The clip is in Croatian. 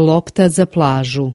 lopta za plažu.